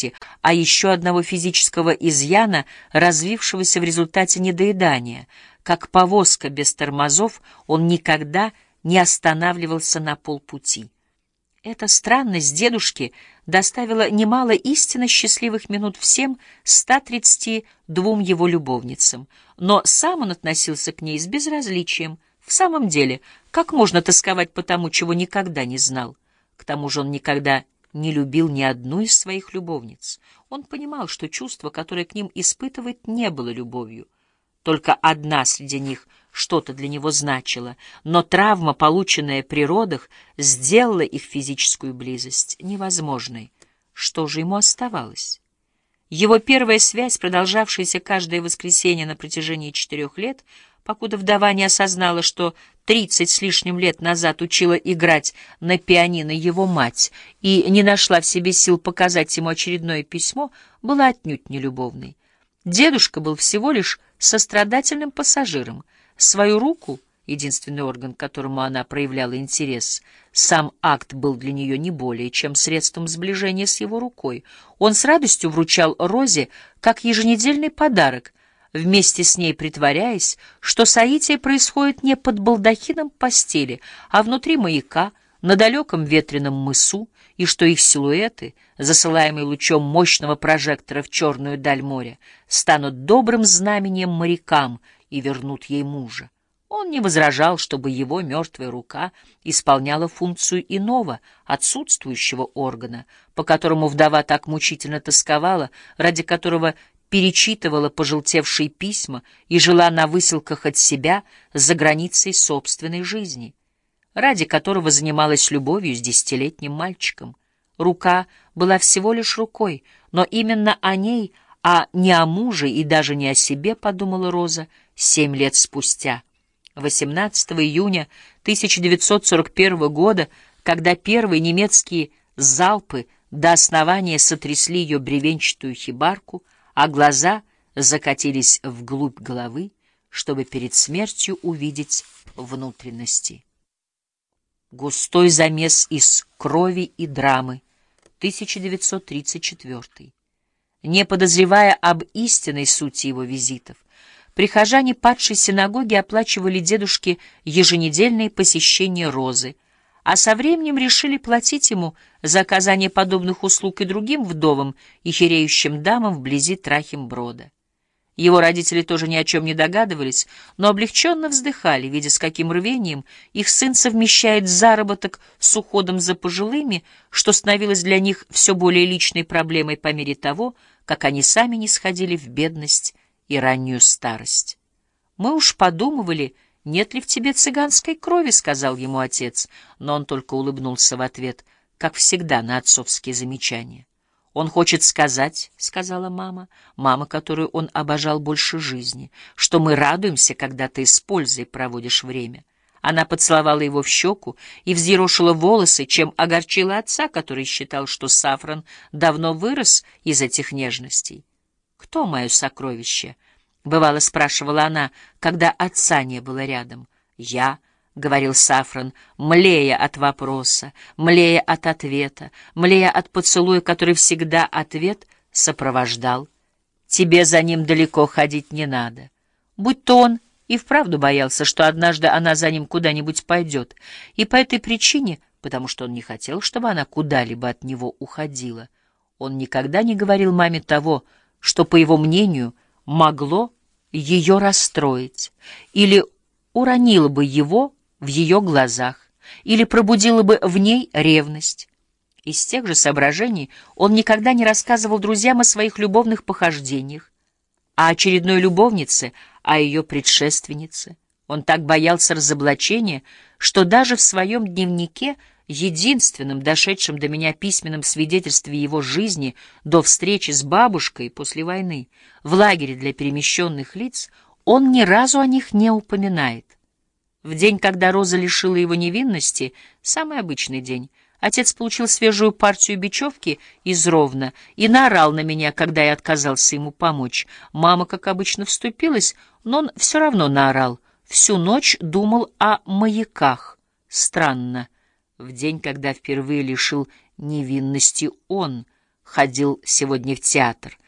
слабости, а еще одного физического изъяна, развившегося в результате недоедания. Как повозка без тормозов, он никогда не останавливался на полпути. Эта странность дедушки доставила немало истинно счастливых минут всем 132 его любовницам, но сам он относился к ней с безразличием. В самом деле, как можно тосковать по тому, чего никогда не знал? К тому же он никогда не любил ни одну из своих любовниц. Он понимал, что чувство, которое к ним испытывает, не было любовью. Только одна среди них — что-то для него значило, но травма, полученная при родах, сделала их физическую близость невозможной. Что же ему оставалось? Его первая связь, продолжавшаяся каждое воскресенье на протяжении четырех лет, покуда вдова не осознала, что тридцать с лишним лет назад учила играть на пианино его мать и не нашла в себе сил показать ему очередное письмо, была отнюдь не любовной. Дедушка был всего лишь сострадательным пассажиром — Свою руку, единственный орган, к которому она проявляла интерес, сам акт был для нее не более чем средством сближения с его рукой. Он с радостью вручал Розе как еженедельный подарок, вместе с ней притворяясь, что соитие происходит не под балдахином постели, а внутри маяка, на далеком ветреном мысу, и что их силуэты, засылаемые лучом мощного прожектора в черную даль моря, станут добрым знаменем морякам — и вернут ей мужа. Он не возражал, чтобы его мертвая рука исполняла функцию иного, отсутствующего органа, по которому вдова так мучительно тосковала, ради которого перечитывала пожелтевшие письма и жила на выселках от себя за границей собственной жизни, ради которого занималась любовью с десятилетним мальчиком. Рука была всего лишь рукой, но именно о ней, а не о муже и даже не о себе, подумала Роза, семь лет спустя. 18 июня 1941 года, когда первые немецкие залпы до основания сотрясли ее бревенчатую хибарку, а глаза закатились вглубь головы, чтобы перед смертью увидеть внутренности. Густой замес из крови и драмы, 1934. Не подозревая об истинной сути его визитов, Прихожане падшей синагоги оплачивали дедушке еженедельные посещения Розы, а со временем решили платить ему за оказание подобных услуг и другим вдовам и хереющим дамам вблизи Трахимброда. Его родители тоже ни о чем не догадывались, но облегченно вздыхали, видя, с каким рвением их сын совмещает заработок с уходом за пожилыми, что становилось для них все более личной проблемой по мере того, как они сами не сходили в бедность и раннюю старость. Мы уж подумывали, нет ли в тебе цыганской крови, — сказал ему отец, но он только улыбнулся в ответ, как всегда на отцовские замечания. «Он хочет сказать, — сказала мама, мама, которую он обожал больше жизни, — что мы радуемся, когда ты с пользой проводишь время». Она поцеловала его в щеку и взъерошила волосы, чем огорчила отца, который считал, что Сафран давно вырос из этих нежностей. «Кто мое сокровище?» — бывало спрашивала она, когда отца не было рядом. «Я», — говорил Сафран, млея от вопроса, млея от ответа, млея от поцелуя, который всегда ответ сопровождал. «Тебе за ним далеко ходить не надо». Будь то он и вправду боялся, что однажды она за ним куда-нибудь пойдет, и по этой причине, потому что он не хотел, чтобы она куда-либо от него уходила, он никогда не говорил маме того, что, по его мнению, могло ее расстроить, или уронило бы его в ее глазах, или пробудило бы в ней ревность. Из тех же соображений он никогда не рассказывал друзьям о своих любовных похождениях, а очередной любовнице, о ее предшественнице. Он так боялся разоблачения, что даже в своем дневнике — единственным дошедшим до меня письменным свидетельстве его жизни до встречи с бабушкой после войны в лагере для перемещенных лиц, он ни разу о них не упоминает. В день, когда Роза лишила его невинности, самый обычный день, отец получил свежую партию бечевки из Ровно и наорал на меня, когда я отказался ему помочь. Мама, как обычно, вступилась, но он все равно наорал. Всю ночь думал о маяках. Странно в день, когда впервые лишил невинности он, ходил сегодня в театр.